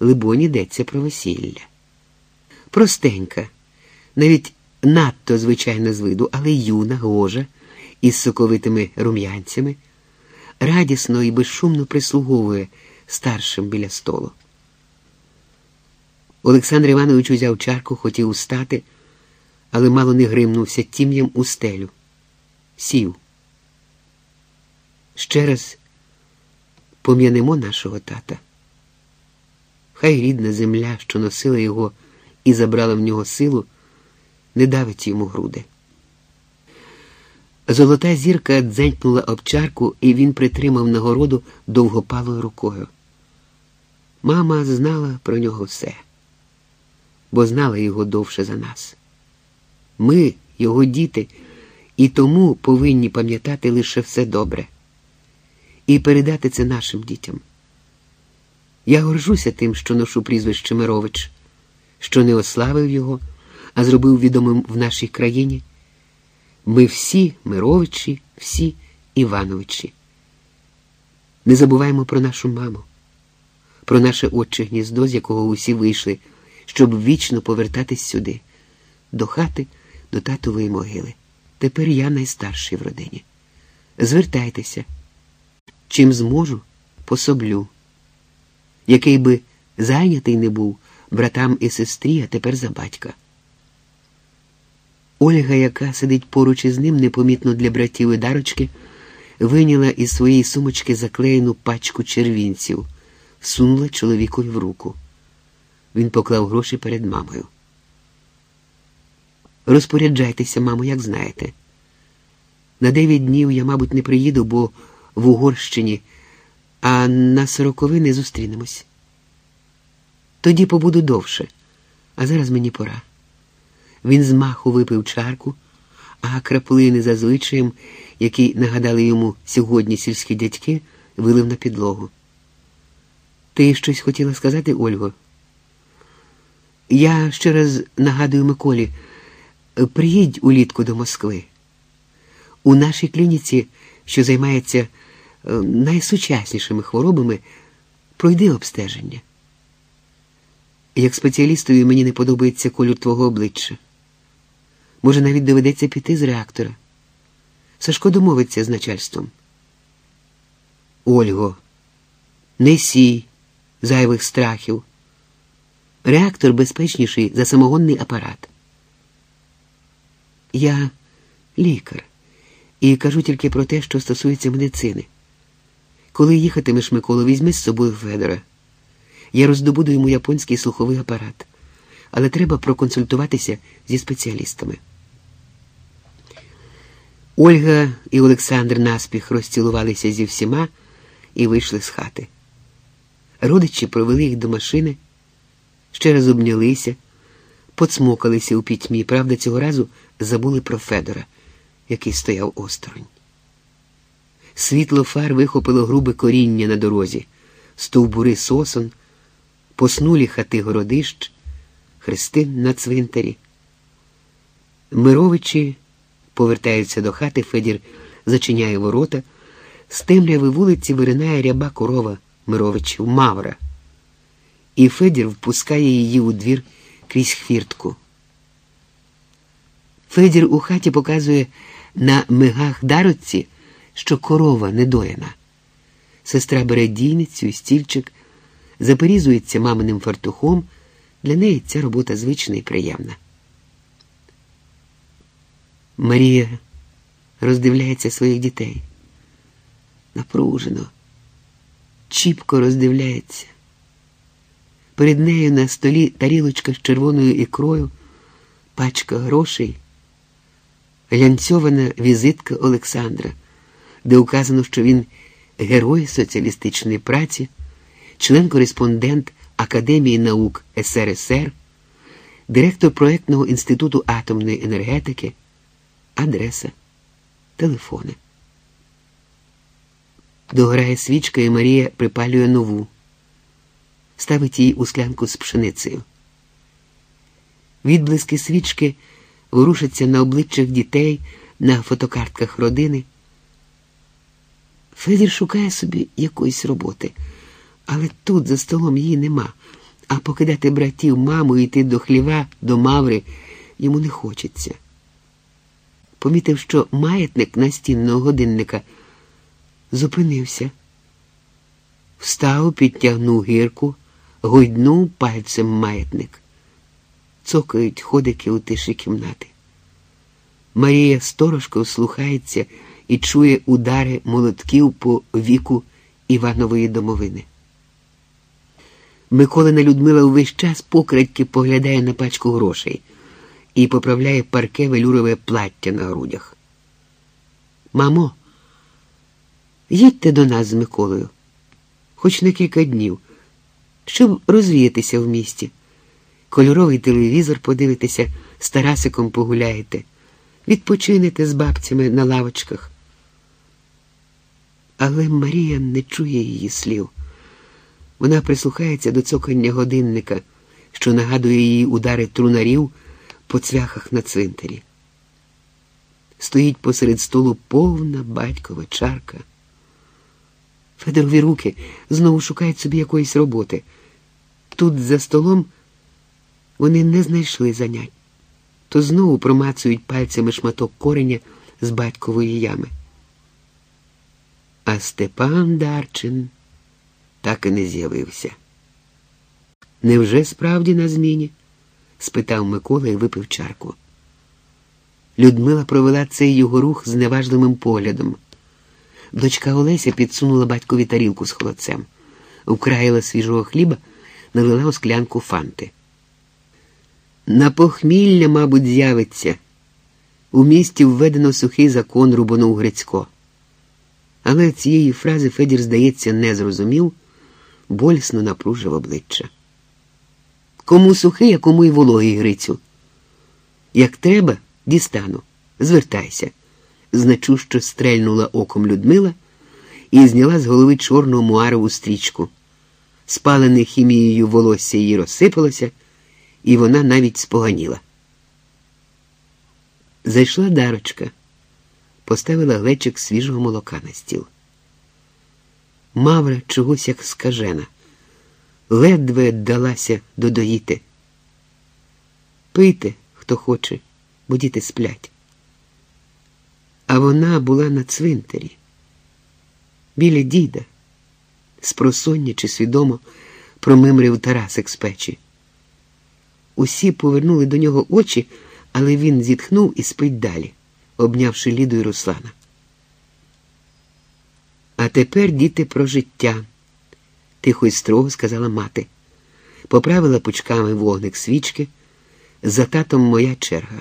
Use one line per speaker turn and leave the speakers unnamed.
либонь, йдеться про весілля. Простенька, навіть надто звичайна з виду, але юна, гожа, із соковитими рум'янцями, радісно і безшумно прислуговує старшим біля столу. Олександр Іванович узяв чарку, хотів устати, але мало не гримнувся тім'ям у стелю. Сів. Ще раз пом'янемо нашого тата. Хай рідна земля, що носила його і забрала в нього силу, не давить йому груди. Золота зірка дзенькнула об чарку, і він притримав нагороду довгопалою рукою. Мама знала про нього все, бо знала його довше за нас. Ми, його діти, і тому повинні пам'ятати лише все добре і передати це нашим дітям. Я горжуся тим, що ношу прізвище Мирович, що не ославив його, а зробив відомим в нашій країні. Ми всі Мировичі, всі Івановичі. Не забуваємо про нашу маму, про наше отче гніздо, з якого усі вийшли, щоб вічно повертатись сюди, до хати, до татової могили. Тепер я найстарший в родині. Звертайтеся, чим зможу, пособлю. Який би зайнятий не був братам і сестрі, а тепер за батька. Ольга, яка сидить поруч із ним, непомітно для братів і дарочки, виняла із своєї сумочки заклеєну пачку червінців, всунула чоловікові в руку. Він поклав гроші перед мамою. Розпоряджайтеся, мамо, як знаєте. На дев'ять днів я, мабуть, не приїду, бо в Угорщині, а на сороковини зустрінемось. Тоді побуду довше, а зараз мені пора. Він з маху випив чарку, а краплини за звичаєм, які нагадали йому сьогодні сільські дядьки, вилив на підлогу. Ти щось хотіла сказати, Ольго? Я ще раз нагадую Миколі, приїдь улітку до Москви. У нашій клініці, що займається найсучаснішими хворобами, пройди обстеження. Як спеціалістові мені не подобається колір твого обличчя. Може, навіть доведеться піти з реактора. Сашко домовиться з начальством. Ольго, не сій зайвих страхів. Реактор безпечніший за самогонний апарат. Я лікар і кажу тільки про те, що стосується медицини. Коли їхатимеш, Микола, візьми з собою Федора. Я роздобуду йому японський слуховий апарат, але треба проконсультуватися зі спеціалістами. Ольга і Олександр наспіх розцілувалися зі всіма і вийшли з хати. Родичі провели їх до машини, ще раз обнялися, поцмокалися у пітьмі, правда, цього разу забули про Федора, який стояв осторонь. Світло фар вихопило грубе коріння на дорозі, стовбури сосон, поснулі хати городищ, хрестин на цвинтарі. Мировичі повертаються до хати, Федір зачиняє ворота, з темряви вулиці виринає ряба корова Мировичів Мавра, і Федір впускає її у двір крізь хвіртку. Федір у хаті показує на мигах дароці, що корова недояна. Сестра бере дійницю і стільчик, заперізується маминим фартухом. Для неї ця робота звична і приємна. Марія роздивляється своїх дітей. Напружено, чіпко роздивляється. Перед нею на столі тарілочка з червоною ікрою, пачка грошей, глянцьована візитка Олександра, де указано, що він герой соціалістичної праці, член-кореспондент Академії наук СРСР, директор проєктного інституту атомної енергетики адреса, телефони. Догорає свічка, і Марія припалює нову, ставить її у склянку з пшеницею. Відблиски свічки ворушаться на обличчях дітей, на фотокартках родини. Федір шукає собі якоїсь роботи, але тут за столом її нема. А покидати братів, маму і йти до хліва, до маври йому не хочеться. Помітив, що маятник настінного годинника зупинився, встав, підтягнув гірку, гойднув пальцем маятник. Цокають ходики у тиші кімнати. Марія сторожко слухається і чує удари молотків по віку Іванової домовини. Миколина Людмила увесь час покрадьки поглядає на пачку грошей і поправляє парке велюрове плаття на грудях. Мамо, їдьте до нас з Миколою, хоч на кілька днів, щоб розвіятися в місті. Кольоровий телевізор подивитися, з Тарасиком погуляєте, відпочинете з бабцями на лавочках. Але Марія не чує її слів. Вона прислухається до цокання годинника, що нагадує їй удари трунарів по цвяхах на цвинтарі. Стоїть посеред столу повна батькова чарка. Федорові руки знову шукають собі якоїсь роботи. Тут за столом вони не знайшли занять, то знову промацують пальцями шматок кореня з батькової ями. А Степан Дарчин так і не з'явився. Невже справді на зміні? спитав Микола і випив чарку. Людмила провела цей його рух з неважливим поглядом. Дочка Олеся підсунула батькові тарілку з холодцем, вкраїла свіжого хліба, налила у склянку фанти. На похмілля, мабуть, з'явиться. У місті введено сухий закон рубанув Грицько. Але цієї фрази Федір, здається, не зрозумів, болісно напружив обличчя. Кому сухий, а кому й вологий Грицю. Як треба, дістану, звертайся, значущо стрельнула оком Людмила і зняла з голови чорну муарову стрічку. Спалене хімією волосся її розсипалося, і вона навіть споганіла. Зайшла дарочка, поставила глечик свіжого молока на стіл. Мавра чогось як скажена, ледве далася додоїти. Пийте, хто хоче, бо діти сплять. А вона була на цвинтарі, біля діда, спросоння чи свідомо промимрив Тарасик з печі. Усі повернули до нього очі, але він зітхнув і спить далі, обнявши Ліду і Руслана. А тепер, діти, про життя, тихо й строго сказала мати. Поправила пучками вогник свічки. За татом моя черга.